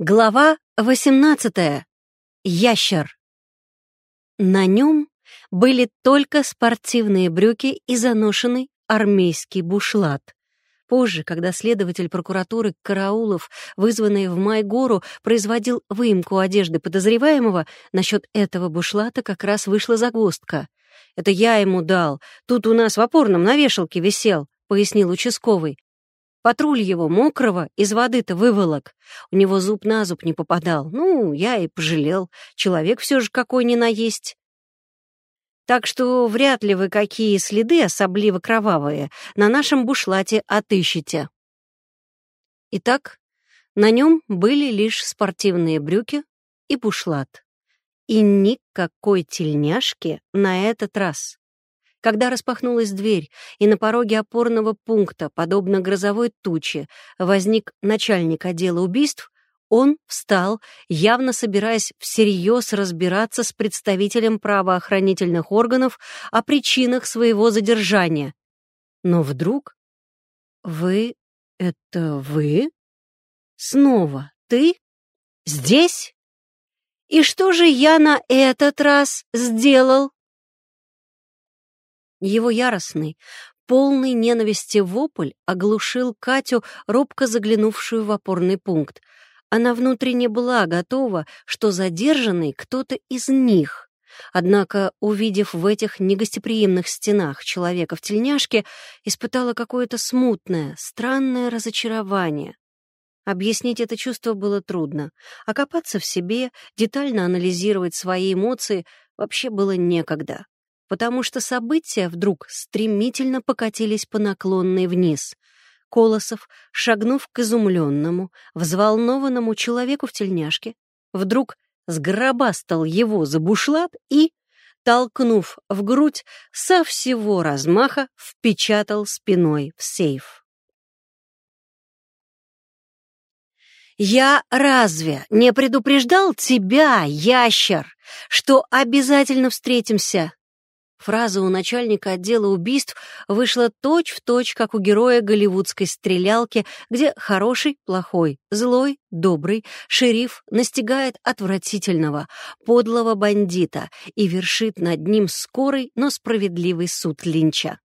Глава 18. Ящер. На нем были только спортивные брюки и заношенный армейский бушлат. Позже, когда следователь прокуратуры Караулов, вызванный в Майгору, производил выемку одежды подозреваемого, насчет этого бушлата как раз вышла загвоздка. «Это я ему дал. Тут у нас в опорном на вешалке висел», — пояснил участковый. Патруль его мокрого из воды-то выволок. У него зуб на зуб не попадал. Ну, я и пожалел. Человек все же какой ни наесть. Так что вряд ли вы какие следы, особливо кровавые, на нашем бушлате отыщете. Итак, на нем были лишь спортивные брюки и бушлат. И никакой тельняшки на этот раз. Когда распахнулась дверь, и на пороге опорного пункта, подобно грозовой туче, возник начальник отдела убийств, он встал, явно собираясь всерьез разбираться с представителем правоохранительных органов о причинах своего задержания. Но вдруг... «Вы... это вы? Снова ты? Здесь? И что же я на этот раз сделал?» Его яростный, полный ненависти вопль оглушил Катю, робко заглянувшую в опорный пункт. Она внутренне была готова, что задержанный кто-то из них. Однако, увидев в этих негостеприимных стенах человека в тельняшке, испытала какое-то смутное, странное разочарование. Объяснить это чувство было трудно, а копаться в себе, детально анализировать свои эмоции вообще было некогда потому что события вдруг стремительно покатились по наклонной вниз. Колосов, шагнув к изумленному, взволнованному человеку в тельняшке, вдруг сгробастал его за бушлат и, толкнув в грудь, со всего размаха впечатал спиной в сейф. «Я разве не предупреждал тебя, ящер, что обязательно встретимся Фраза у начальника отдела убийств вышла точь-в-точь, точь, как у героя голливудской стрелялки, где хороший, плохой, злой, добрый, шериф настигает отвратительного, подлого бандита и вершит над ним скорый, но справедливый суд Линча.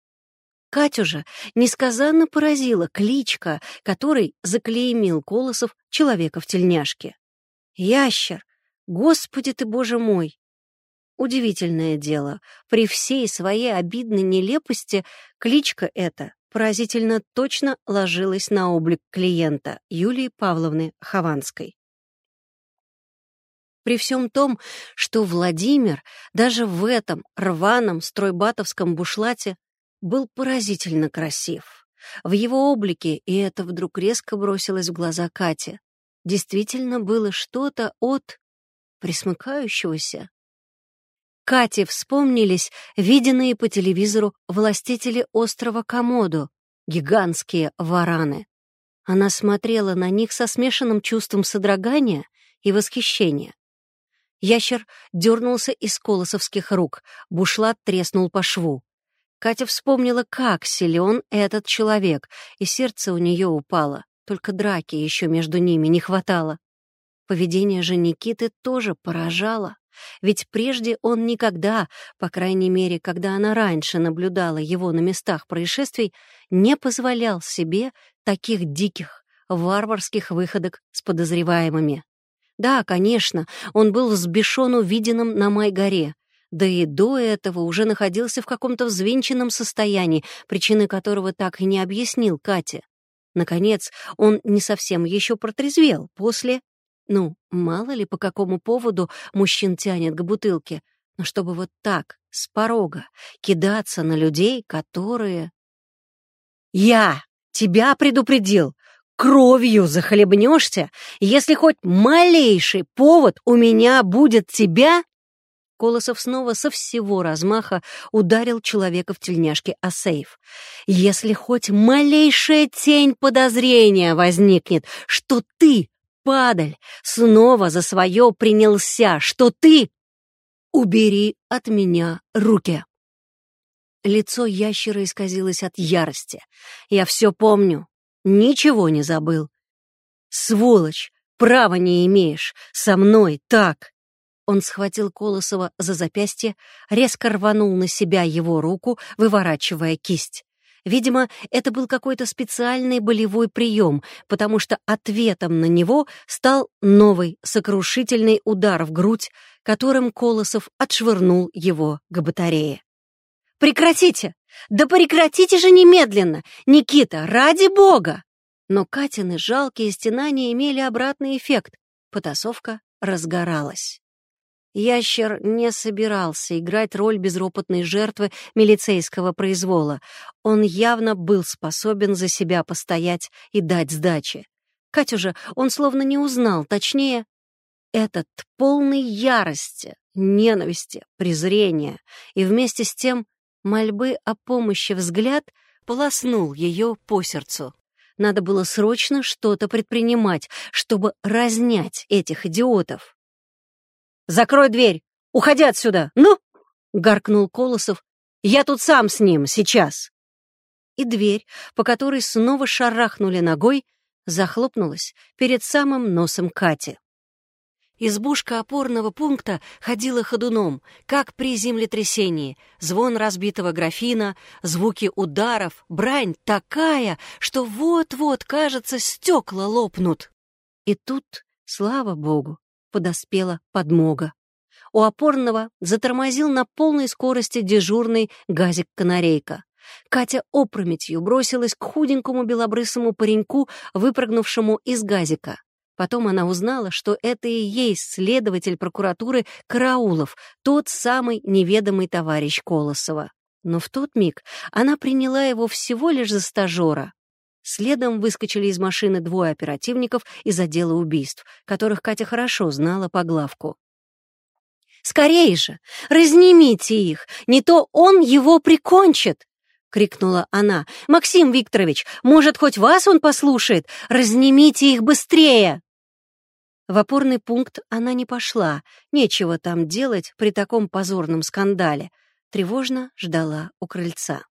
Катю же несказанно поразила кличка, которой заклеймил Колосов человека в тельняшке. «Ящер! Господи ты, боже мой! Удивительное дело, при всей своей обидной нелепости кличка эта поразительно точно ложилась на облик клиента Юлии Павловны Хованской. При всем том, что Владимир даже в этом рваном стройбатовском бушлате был поразительно красив. В его облике, и это вдруг резко бросилось в глаза Кате, действительно было что-то от присмыкающегося Кате вспомнились виденные по телевизору властители острова Комодо, гигантские вараны. Она смотрела на них со смешанным чувством содрогания и восхищения. Ящер дернулся из колосовских рук, бушлат треснул по шву. Катя вспомнила, как силен этот человек, и сердце у нее упало. Только драки еще между ними не хватало. Поведение же Никиты тоже поражало. Ведь прежде он никогда, по крайней мере, когда она раньше наблюдала его на местах происшествий, не позволял себе таких диких, варварских выходок с подозреваемыми. Да, конечно, он был взбешен увиденным на Май-горе, да и до этого уже находился в каком-то взвинченном состоянии, причины которого так и не объяснил Кате. Наконец, он не совсем еще протрезвел после ну, мало ли по какому поводу мужчин тянет к бутылке, но чтобы вот так, с порога, кидаться на людей, которые... «Я тебя предупредил! Кровью захлебнешься, если хоть малейший повод у меня будет тебя...» Колосов снова со всего размаха ударил человека в тельняшке о сейф. «Если хоть малейшая тень подозрения возникнет, что ты падаль, снова за свое принялся, что ты... Убери от меня руки. Лицо ящера исказилось от ярости. Я все помню, ничего не забыл. Сволочь, Права не имеешь. Со мной так. Он схватил Колосова за запястье, резко рванул на себя его руку, выворачивая кисть. Видимо, это был какой-то специальный болевой прием, потому что ответом на него стал новый сокрушительный удар в грудь, которым Колосов отшвырнул его к батарее. «Прекратите! Да прекратите же немедленно! Никита, ради бога!» Но Катины жалкие стенания имели обратный эффект. Потасовка разгоралась. Ящер не собирался играть роль безропотной жертвы милицейского произвола. Он явно был способен за себя постоять и дать сдачи. Катю же он словно не узнал, точнее, этот полный ярости, ненависти, презрения и вместе с тем мольбы о помощи взгляд полоснул ее по сердцу. Надо было срочно что-то предпринимать, чтобы разнять этих идиотов. Закрой дверь! Уходи отсюда! Ну!» — гаркнул Колосов. «Я тут сам с ним, сейчас!» И дверь, по которой снова шарахнули ногой, захлопнулась перед самым носом Кати. Избушка опорного пункта ходила ходуном, как при землетрясении. Звон разбитого графина, звуки ударов, брань такая, что вот-вот, кажется, стекла лопнут. И тут, слава богу, подоспела подмога. У опорного затормозил на полной скорости дежурный газик-канарейка. Катя опрометью бросилась к худенькому белобрысому пареньку, выпрыгнувшему из газика. Потом она узнала, что это и есть следователь прокуратуры Караулов, тот самый неведомый товарищ Колосова. Но в тот миг она приняла его всего лишь за стажера. Следом выскочили из машины двое оперативников из отдела убийств, которых Катя хорошо знала по главку. «Скорее же! Разнимите их! Не то он его прикончит!» — крикнула она. «Максим Викторович, может, хоть вас он послушает? Разнимите их быстрее!» В опорный пункт она не пошла, нечего там делать при таком позорном скандале. Тревожно ждала у крыльца.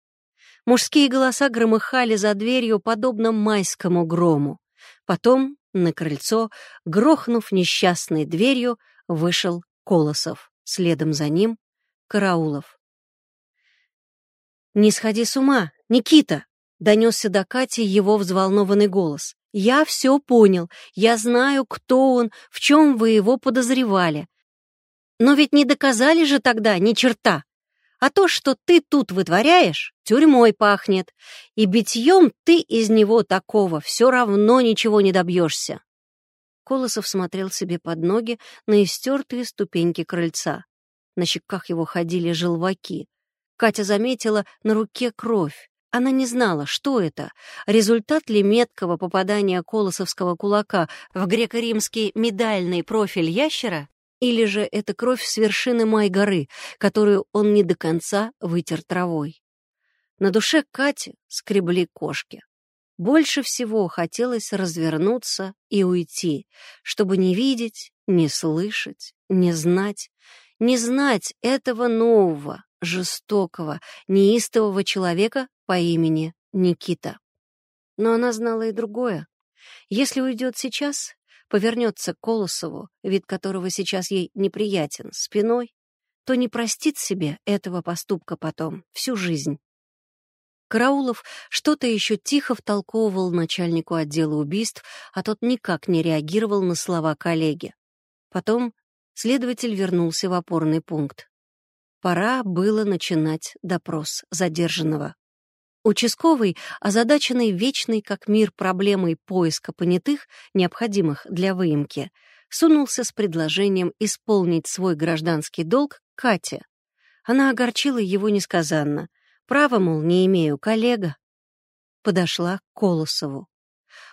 Мужские голоса громыхали за дверью, подобно майскому грому. Потом на крыльцо, грохнув несчастной дверью, вышел Колосов. Следом за ним — Караулов. «Не сходи с ума, Никита!» — донесся до Кати его взволнованный голос. «Я все понял. Я знаю, кто он, в чем вы его подозревали. Но ведь не доказали же тогда ни черта!» А то, что ты тут вытворяешь, тюрьмой пахнет, и битьем ты из него такого все равно ничего не добьешься. Колосов смотрел себе под ноги на истертые ступеньки крыльца. На щеках его ходили желваки. Катя заметила на руке кровь. Она не знала, что это, результат ли меткого попадания колосовского кулака в греко-римский медальный профиль ящера или же это кровь с вершины Май-горы, которую он не до конца вытер травой. На душе Кати скребли кошки. Больше всего хотелось развернуться и уйти, чтобы не видеть, не слышать, не знать, не знать этого нового, жестокого, неистового человека по имени Никита. Но она знала и другое. Если уйдет сейчас, повернется к Колосову, вид которого сейчас ей неприятен, спиной, то не простит себе этого поступка потом, всю жизнь. Караулов что-то еще тихо втолковывал начальнику отдела убийств, а тот никак не реагировал на слова коллеги. Потом следователь вернулся в опорный пункт. Пора было начинать допрос задержанного. Участковый, озадаченный вечной как мир проблемой поиска понятых, необходимых для выемки, сунулся с предложением исполнить свой гражданский долг Кате. Она огорчила его несказанно. Право, мол, не имею, коллега. Подошла к Колосову.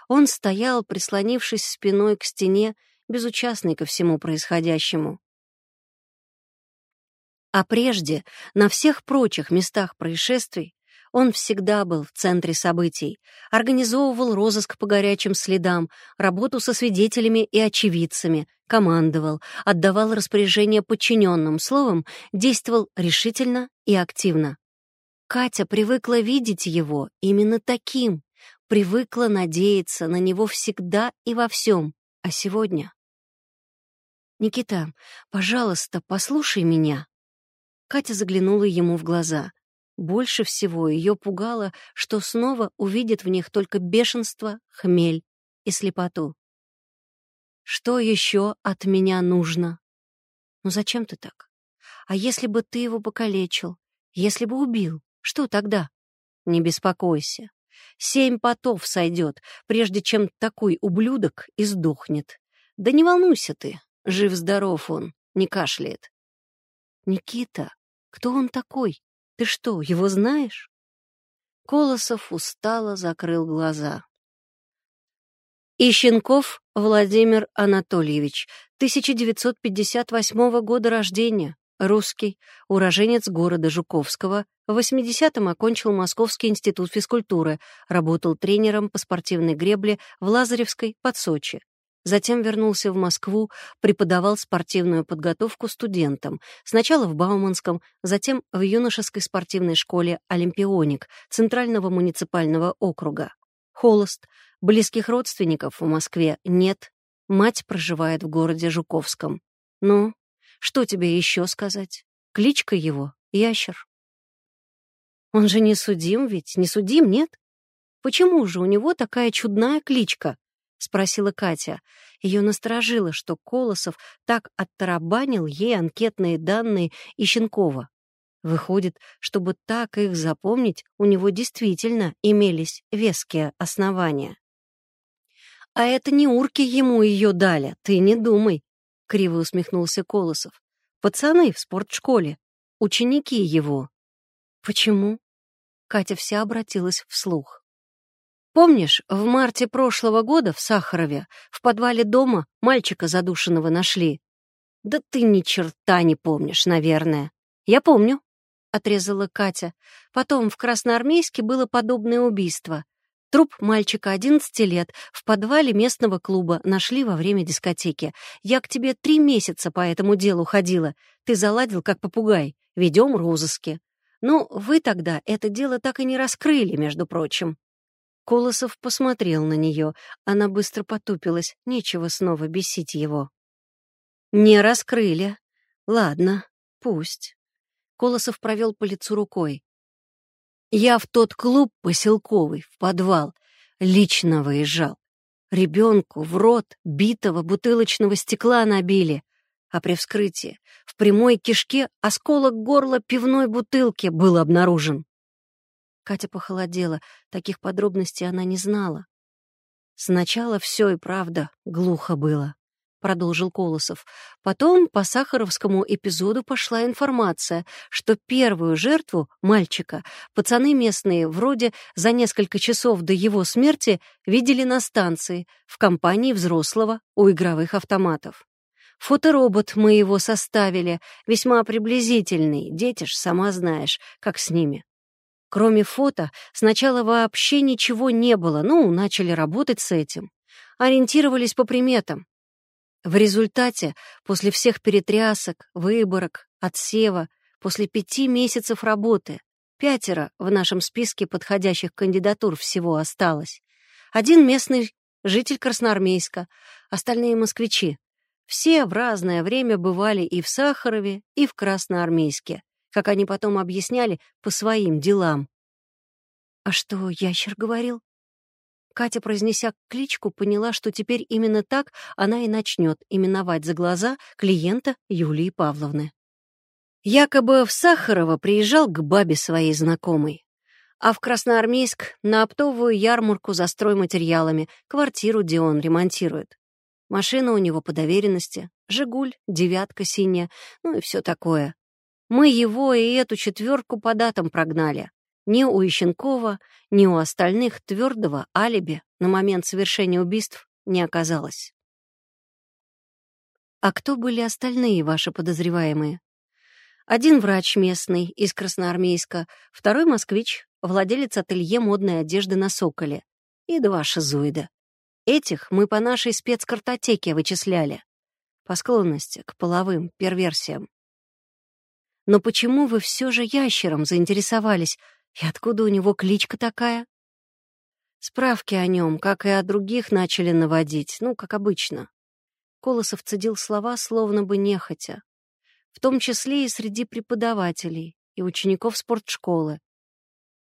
Он стоял, прислонившись спиной к стене, безучастный ко всему происходящему. А прежде, на всех прочих местах происшествий, он всегда был в центре событий, организовывал розыск по горячим следам, работу со свидетелями и очевидцами, командовал, отдавал распоряжения подчиненным, словом, действовал решительно и активно. Катя привыкла видеть его именно таким, привыкла надеяться на него всегда и во всем, А сегодня... «Никита, пожалуйста, послушай меня». Катя заглянула ему в глаза. Больше всего ее пугало, что снова увидит в них только бешенство, хмель и слепоту. «Что еще от меня нужно?» «Ну зачем ты так? А если бы ты его покалечил? Если бы убил? Что тогда?» «Не беспокойся. Семь потов сойдет, прежде чем такой ублюдок издохнет. Да не волнуйся ты, жив-здоров он, не кашляет». «Никита, кто он такой? Ты что, его знаешь?» Колосов устало закрыл глаза. Ищенков Владимир Анатольевич, 1958 года рождения, русский, уроженец города Жуковского, в 80-м окончил Московский институт физкультуры, работал тренером по спортивной гребле в Лазаревской под Сочи. Затем вернулся в Москву, преподавал спортивную подготовку студентам, сначала в Бауманском, затем в юношеской спортивной школе «Олимпионик» Центрального муниципального округа. Холост, близких родственников в Москве нет, мать проживает в городе Жуковском. Ну, что тебе еще сказать? Кличка его — Ящер. Он же не судим ведь, не судим, нет? Почему же у него такая чудная кличка? — спросила Катя. Ее насторожило, что Колосов так оттарабанил ей анкетные данные Ищенкова. Выходит, чтобы так их запомнить, у него действительно имелись веские основания. «А это не урки ему ее дали, ты не думай», — криво усмехнулся Колосов. «Пацаны в спортшколе, ученики его». «Почему?» Катя вся обратилась вслух. Помнишь, в марте прошлого года в Сахарове в подвале дома мальчика задушенного нашли? Да ты ни черта не помнишь, наверное. Я помню, — отрезала Катя. Потом в Красноармейске было подобное убийство. Труп мальчика 11 лет в подвале местного клуба нашли во время дискотеки. Я к тебе три месяца по этому делу ходила. Ты заладил, как попугай. Ведем розыски. Ну, вы тогда это дело так и не раскрыли, между прочим. Колосов посмотрел на нее. Она быстро потупилась. Нечего снова бесить его. «Не раскрыли. Ладно, пусть». Колосов провел по лицу рукой. «Я в тот клуб поселковый, в подвал, лично выезжал. Ребенку в рот битого бутылочного стекла набили, а при вскрытии в прямой кишке осколок горла пивной бутылки был обнаружен. Катя похолодела, таких подробностей она не знала. «Сначала все и правда глухо было», — продолжил Колосов. «Потом по Сахаровскому эпизоду пошла информация, что первую жертву, мальчика, пацаны местные вроде за несколько часов до его смерти видели на станции, в компании взрослого у игровых автоматов. Фоторобот мы его составили, весьма приблизительный, дети ж, сама знаешь, как с ними. Кроме фото, сначала вообще ничего не было, ну, начали работать с этим. Ориентировались по приметам. В результате, после всех перетрясок, выборок, отсева, после пяти месяцев работы, пятеро в нашем списке подходящих кандидатур всего осталось. Один местный житель Красноармейска, остальные москвичи. Все в разное время бывали и в Сахарове, и в Красноармейске как они потом объясняли, по своим делам. «А что ящер говорил?» Катя, произнеся кличку, поняла, что теперь именно так она и начнет именовать за глаза клиента Юлии Павловны. Якобы в Сахарово приезжал к бабе своей знакомой, а в Красноармейск на оптовую ярмарку за стройматериалами, квартиру, где он ремонтирует. Машина у него по доверенности, «Жигуль», «девятка» синяя, ну и все такое. Мы его и эту четверку по датам прогнали. Ни у Ищенкова, ни у остальных твердого алиби на момент совершения убийств не оказалось. А кто были остальные ваши подозреваемые? Один врач местный из Красноармейска, второй москвич, владелец ателье модной одежды на Соколе, и два шизоида. Этих мы по нашей спецкартотеке вычисляли. По склонности к половым перверсиям. Но почему вы все же ящером заинтересовались? И откуда у него кличка такая? Справки о нем, как и о других, начали наводить, ну, как обычно. Колосов цедил слова, словно бы нехотя. В том числе и среди преподавателей и учеников спортшколы.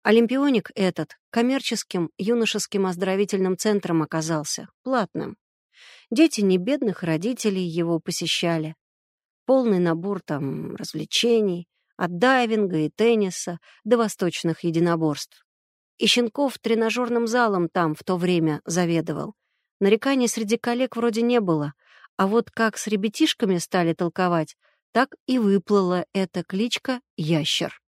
Олимпионик этот коммерческим юношеским оздоровительным центром оказался, платным. Дети небедных родителей его посещали. Полный набор там развлечений, от дайвинга и тенниса до восточных единоборств. И Щенков тренажерным залом там в то время заведовал. Нареканий среди коллег вроде не было, а вот как с ребятишками стали толковать, так и выплыла эта кличка «Ящер».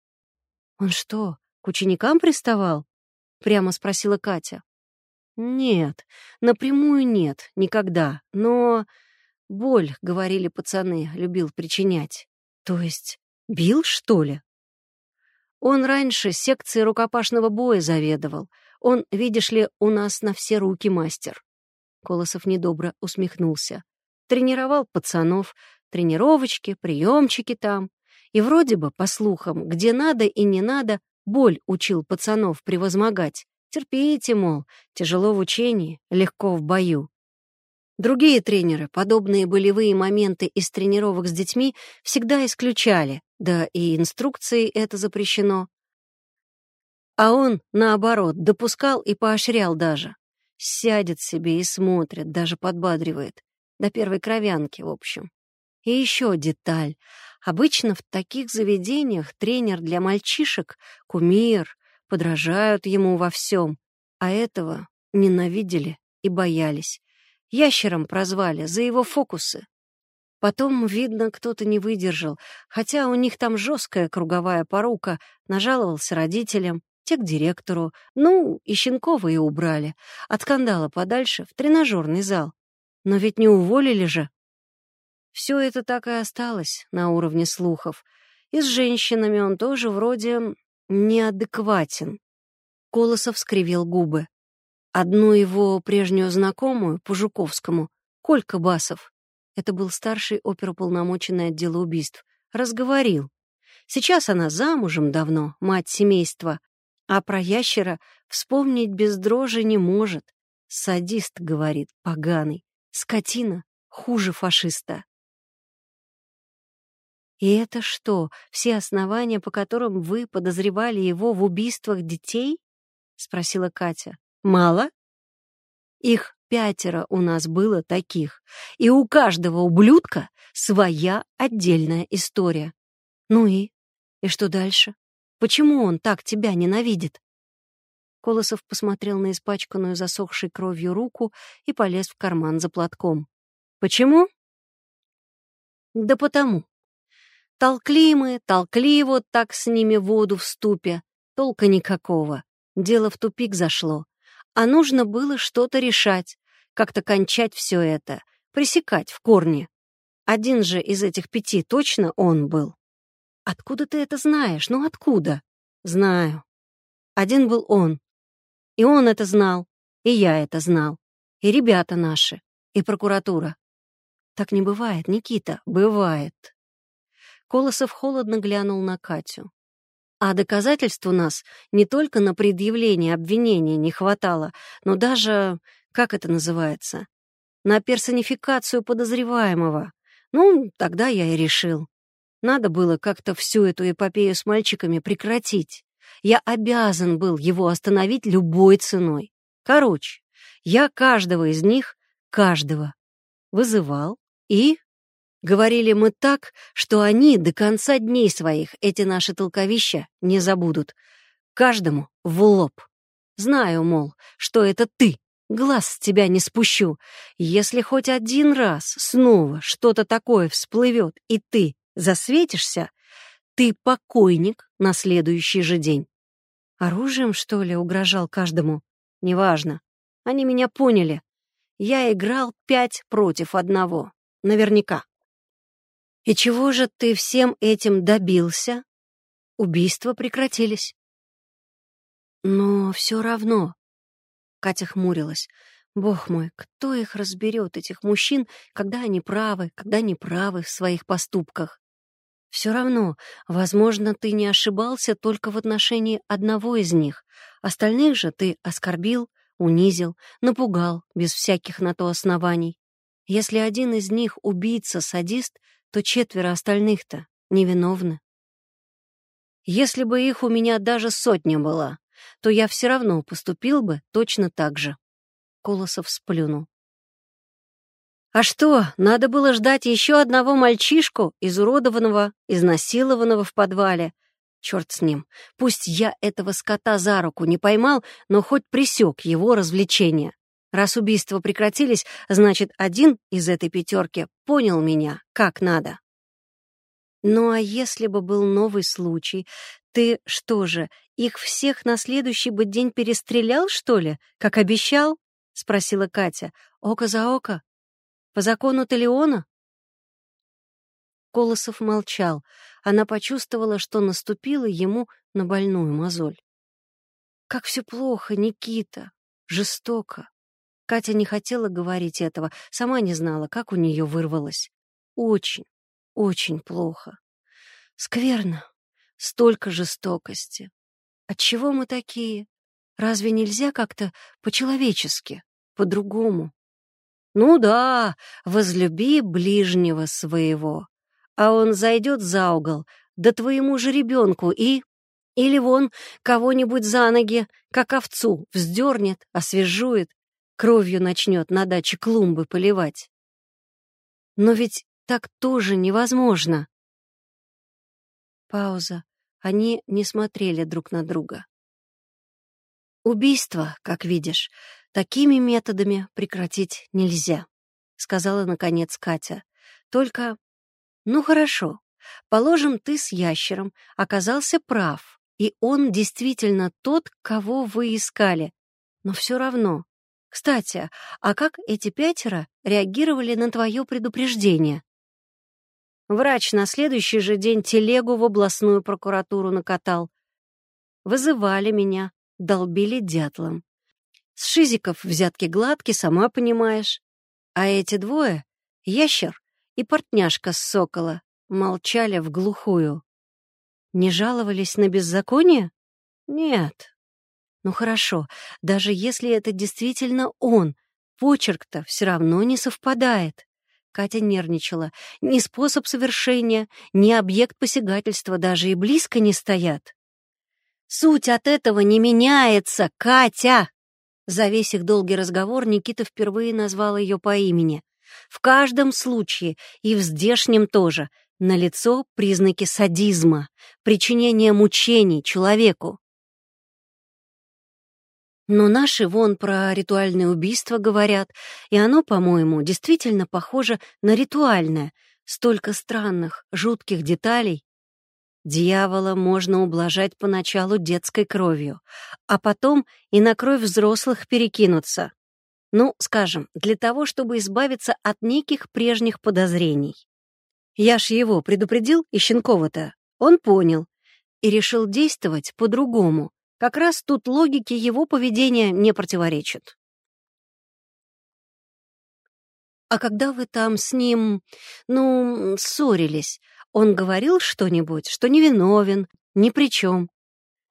«Он что, к ученикам приставал?» — прямо спросила Катя. «Нет, напрямую нет, никогда, но...» «Боль, — говорили пацаны, — любил причинять. То есть бил, что ли?» Он раньше секцией рукопашного боя заведовал. Он, видишь ли, у нас на все руки мастер. Колосов недобро усмехнулся. Тренировал пацанов, тренировочки, приемчики там. И вроде бы, по слухам, где надо и не надо, боль учил пацанов превозмогать. Терпите, мол, тяжело в учении, легко в бою. Другие тренеры подобные болевые моменты из тренировок с детьми всегда исключали, да и инструкцией это запрещено. А он, наоборот, допускал и поощрял даже. Сядет себе и смотрит, даже подбадривает. До первой кровянки, в общем. И еще деталь. Обычно в таких заведениях тренер для мальчишек — кумир, подражают ему во всем, а этого ненавидели и боялись. Ящером прозвали за его фокусы. Потом, видно, кто-то не выдержал, хотя у них там жесткая круговая порука, нажаловался родителям, те к директору, ну, и Щенкова и убрали. От скандала подальше, в тренажерный зал. Но ведь не уволили же. Все это так и осталось на уровне слухов. И с женщинами он тоже вроде неадекватен. Колосов скривил губы. Одну его прежнюю знакомую, по Жуковскому, Колька Басов, это был старший оперуполномоченный отдела убийств, разговорил. Сейчас она замужем давно, мать семейства, а про ящера вспомнить без дрожи не может. Садист, говорит, поганый, скотина, хуже фашиста. «И это что, все основания, по которым вы подозревали его в убийствах детей?» — спросила Катя. Мало? Их пятеро у нас было таких, и у каждого ублюдка своя отдельная история. Ну и? И что дальше? Почему он так тебя ненавидит? Колосов посмотрел на испачканную засохшей кровью руку и полез в карман за платком. Почему? Да потому. Толкли мы, толкли вот так с ними воду в ступе. Толка никакого. Дело в тупик зашло. А нужно было что-то решать, как-то кончать все это, пресекать в корне. Один же из этих пяти точно он был. Откуда ты это знаешь? Ну откуда? Знаю. Один был он. И он это знал, и я это знал, и ребята наши, и прокуратура. Так не бывает, Никита, бывает. Колосов холодно глянул на Катю. А доказательств у нас не только на предъявление обвинения не хватало, но даже, как это называется, на персонификацию подозреваемого. Ну, тогда я и решил. Надо было как-то всю эту эпопею с мальчиками прекратить. Я обязан был его остановить любой ценой. Короче, я каждого из них, каждого, вызывал и Говорили мы так, что они до конца дней своих эти наши толковища не забудут. Каждому в лоб. Знаю, мол, что это ты. Глаз с тебя не спущу. Если хоть один раз снова что-то такое всплывет, и ты засветишься, ты покойник на следующий же день. Оружием, что ли, угрожал каждому? Неважно. Они меня поняли. Я играл пять против одного. Наверняка. «И чего же ты всем этим добился?» Убийства прекратились. «Но все равно...» Катя хмурилась. «Бог мой, кто их разберет, этих мужчин, когда они правы, когда не правы в своих поступках? Все равно, возможно, ты не ошибался только в отношении одного из них. Остальных же ты оскорбил, унизил, напугал, без всяких на то оснований. Если один из них убийца-садист, то четверо остальных-то невиновны. Если бы их у меня даже сотня была, то я все равно поступил бы точно так же. Колосов сплюнул. А что, надо было ждать еще одного мальчишку, изуродованного, изнасилованного в подвале. Черт с ним. Пусть я этого скота за руку не поймал, но хоть присек его развлечения. Раз убийства прекратились, значит, один из этой пятерки понял меня, как надо. Ну а если бы был новый случай, ты что же, их всех на следующий бы день перестрелял, что ли, как обещал? — спросила Катя. «Око за око? По закону Талиона?» Колосов молчал. Она почувствовала, что наступила ему на больную мозоль. «Как все плохо, Никита! Жестоко!» Катя не хотела говорить этого, сама не знала, как у нее вырвалось. «Очень, очень плохо. Скверно. Столько жестокости. Отчего мы такие? Разве нельзя как-то по-человечески, по-другому?» Ну да, возлюби ближнего своего. А он зайдет за угол, да твоему же ребенку и... Или вон кого-нибудь за ноги, как овцу, вздернет, освежует, кровью начнет на даче клумбы поливать. Но ведь так тоже невозможно. Пауза. Они не смотрели друг на друга. Убийство, как видишь, Такими методами прекратить нельзя, сказала наконец Катя. Только, ну хорошо, положим, ты с ящером оказался прав, и он действительно тот, кого вы искали. Но все равно. Кстати, а как эти пятеро реагировали на твое предупреждение? Врач на следующий же день телегу в областную прокуратуру накатал. Вызывали меня, долбили дятлом. С шизиков взятки гладки, сама понимаешь. А эти двое — ящер и портняшка с сокола — молчали в глухую. Не жаловались на беззаконие? Нет. Ну хорошо, даже если это действительно он, почерк-то все равно не совпадает. Катя нервничала. Ни способ совершения, ни объект посягательства даже и близко не стоят. Суть от этого не меняется, Катя! За весь их долгий разговор Никита впервые назвал ее по имени. В каждом случае, и в здешнем тоже, налицо признаки садизма, причинения мучений человеку. Но наши вон про ритуальное убийство говорят, и оно, по-моему, действительно похоже на ритуальное. Столько странных, жутких деталей, Дьявола можно ублажать поначалу детской кровью, а потом и на кровь взрослых перекинуться. Ну, скажем, для того, чтобы избавиться от неких прежних подозрений. Я ж его предупредил, и Щенкова-то. Он понял. И решил действовать по-другому. Как раз тут логике его поведения не противоречит. А когда вы там с ним, ну, ссорились, он говорил что-нибудь, что невиновен, ни при чем.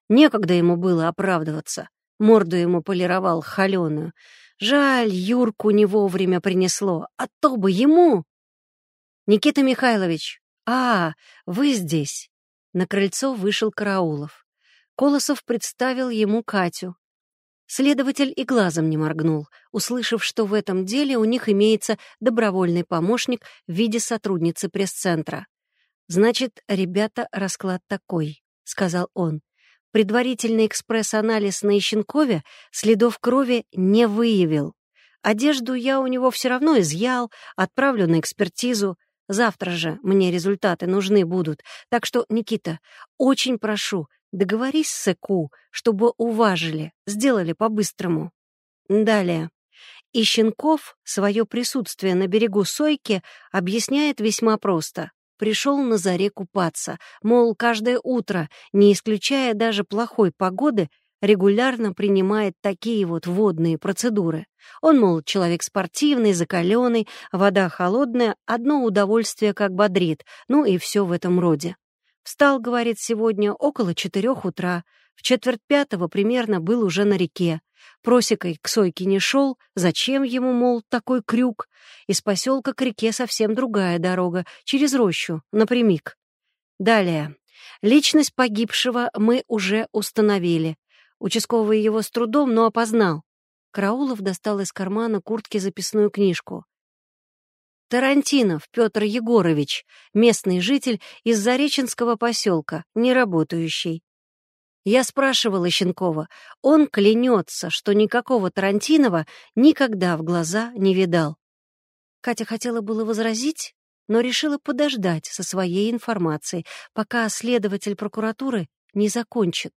Некогда ему было оправдываться. Морду ему полировал холеную. Жаль, Юрку не вовремя принесло, а то бы ему... «Никита Михайлович! А, вы здесь!» На крыльцо вышел Караулов. Колосов представил ему Катю. Следователь и глазом не моргнул, услышав, что в этом деле у них имеется добровольный помощник в виде сотрудницы пресс-центра. «Значит, ребята, расклад такой», — сказал он. «Предварительный экспресс-анализ на Ищенкове следов крови не выявил. Одежду я у него все равно изъял, отправлю на экспертизу. Завтра же мне результаты нужны будут. Так что, Никита, очень прошу, договорись с ЭКУ, чтобы уважили, сделали по-быстрому. Далее. Ищенков свое присутствие на берегу Сойки объясняет весьма просто пришел на заре купаться, мол, каждое утро, не исключая даже плохой погоды, регулярно принимает такие вот водные процедуры. Он, мол, человек спортивный, закаленный, вода холодная, одно удовольствие как бодрит, ну и все в этом роде. Встал, говорит, сегодня около четырех утра. В четверть пятого примерно был уже на реке. Просекой к Сойке не шел, зачем ему, мол, такой крюк? Из поселка к реке совсем другая дорога, через рощу, напрямик. Далее. Личность погибшего мы уже установили. Участковый его с трудом, но опознал. Караулов достал из кармана куртки записную книжку. Тарантинов Петр Егорович, местный житель из Зареченского поселка, не работающий. Я спрашивала Щенкова, он клянется, что никакого Тарантинова никогда в глаза не видал. Катя хотела было возразить, но решила подождать со своей информацией, пока следователь прокуратуры не закончит.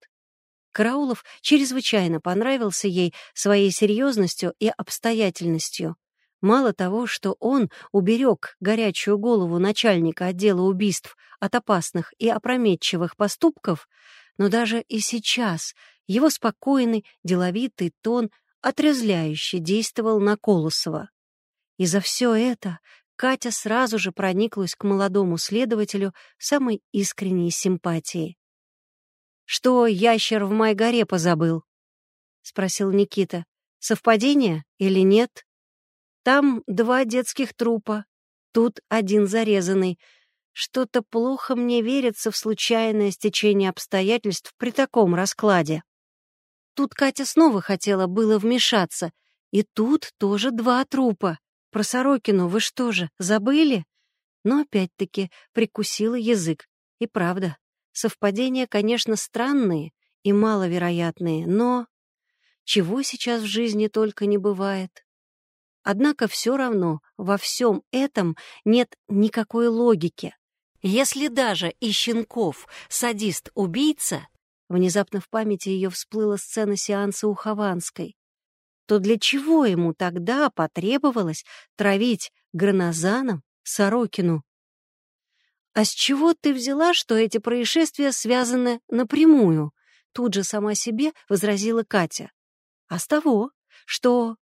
Караулов чрезвычайно понравился ей своей серьезностью и обстоятельностью. Мало того, что он уберег горячую голову начальника отдела убийств от опасных и опрометчивых поступков, но даже и сейчас его спокойный, деловитый тон отрезляюще действовал на Колосова. И за все это Катя сразу же прониклась к молодому следователю самой искренней симпатией. «Что ящер в Майгоре позабыл?» — спросил Никита. «Совпадение или нет? Там два детских трупа, тут один зарезанный. Что-то плохо мне верится в случайное стечение обстоятельств при таком раскладе. Тут Катя снова хотела было вмешаться. И тут тоже два трупа. Про Сорокину вы что же, забыли? Но опять-таки прикусила язык. И правда, совпадения, конечно, странные и маловероятные, но... Чего сейчас в жизни только не бывает. Однако все равно во всем этом нет никакой логики. Если даже и Щенков — садист-убийца, внезапно в памяти ее всплыла сцена сеанса у Хованской, то для чего ему тогда потребовалось травить гранозаном Сорокину? «А с чего ты взяла, что эти происшествия связаны напрямую?» Тут же сама себе возразила Катя. «А с того, что...»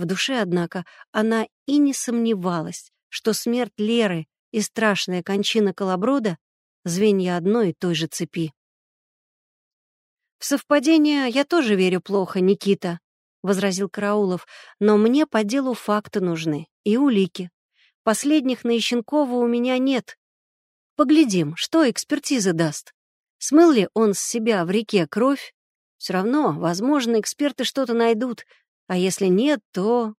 В душе, однако, она и не сомневалась, что смерть Леры и страшная кончина колоброда — звенья одной и той же цепи. «В совпадение я тоже верю плохо, Никита», — возразил Караулов, «но мне по делу факты нужны и улики. Последних на Ищенкова у меня нет. Поглядим, что экспертиза даст. Смыл ли он с себя в реке кровь? Все равно, возможно, эксперты что-то найдут, а если нет, то...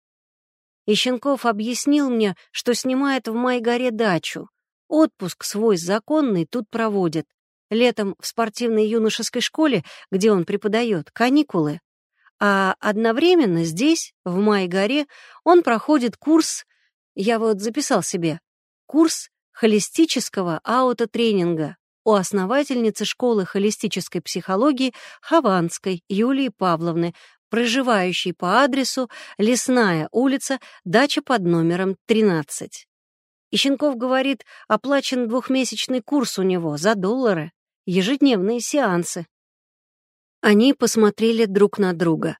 И Щенков объяснил мне, что снимает в Майгоре дачу. Отпуск свой законный тут проводит. Летом в спортивной юношеской школе, где он преподает, каникулы. А одновременно здесь, в Майгоре, он проходит курс, я вот записал себе, курс холистического аутотренинга у основательницы школы холистической психологии Хованской Юлии Павловны проживающий по адресу Лесная улица, дача под номером 13. Ищенков говорит, оплачен двухмесячный курс у него за доллары, ежедневные сеансы. Они посмотрели друг на друга.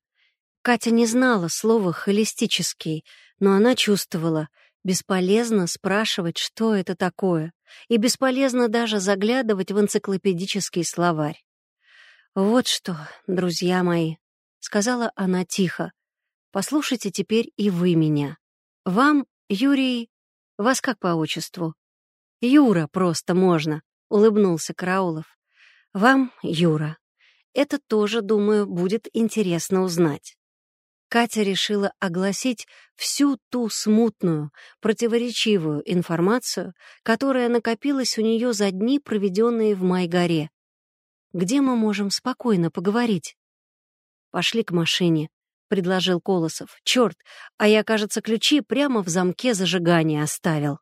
Катя не знала слова «холистический», но она чувствовала, бесполезно спрашивать, что это такое, и бесполезно даже заглядывать в энциклопедический словарь. Вот что, друзья мои, — сказала она тихо. «Послушайте теперь и вы меня. Вам, Юрий... Вас как по отчеству?» «Юра просто можно», — улыбнулся Караулов. «Вам, Юра. Это тоже, думаю, будет интересно узнать». Катя решила огласить всю ту смутную, противоречивую информацию, которая накопилась у нее за дни, проведенные в Майгоре. «Где мы можем спокойно поговорить?» «Пошли к машине», — предложил Колосов. «Черт, а я, кажется, ключи прямо в замке зажигания оставил».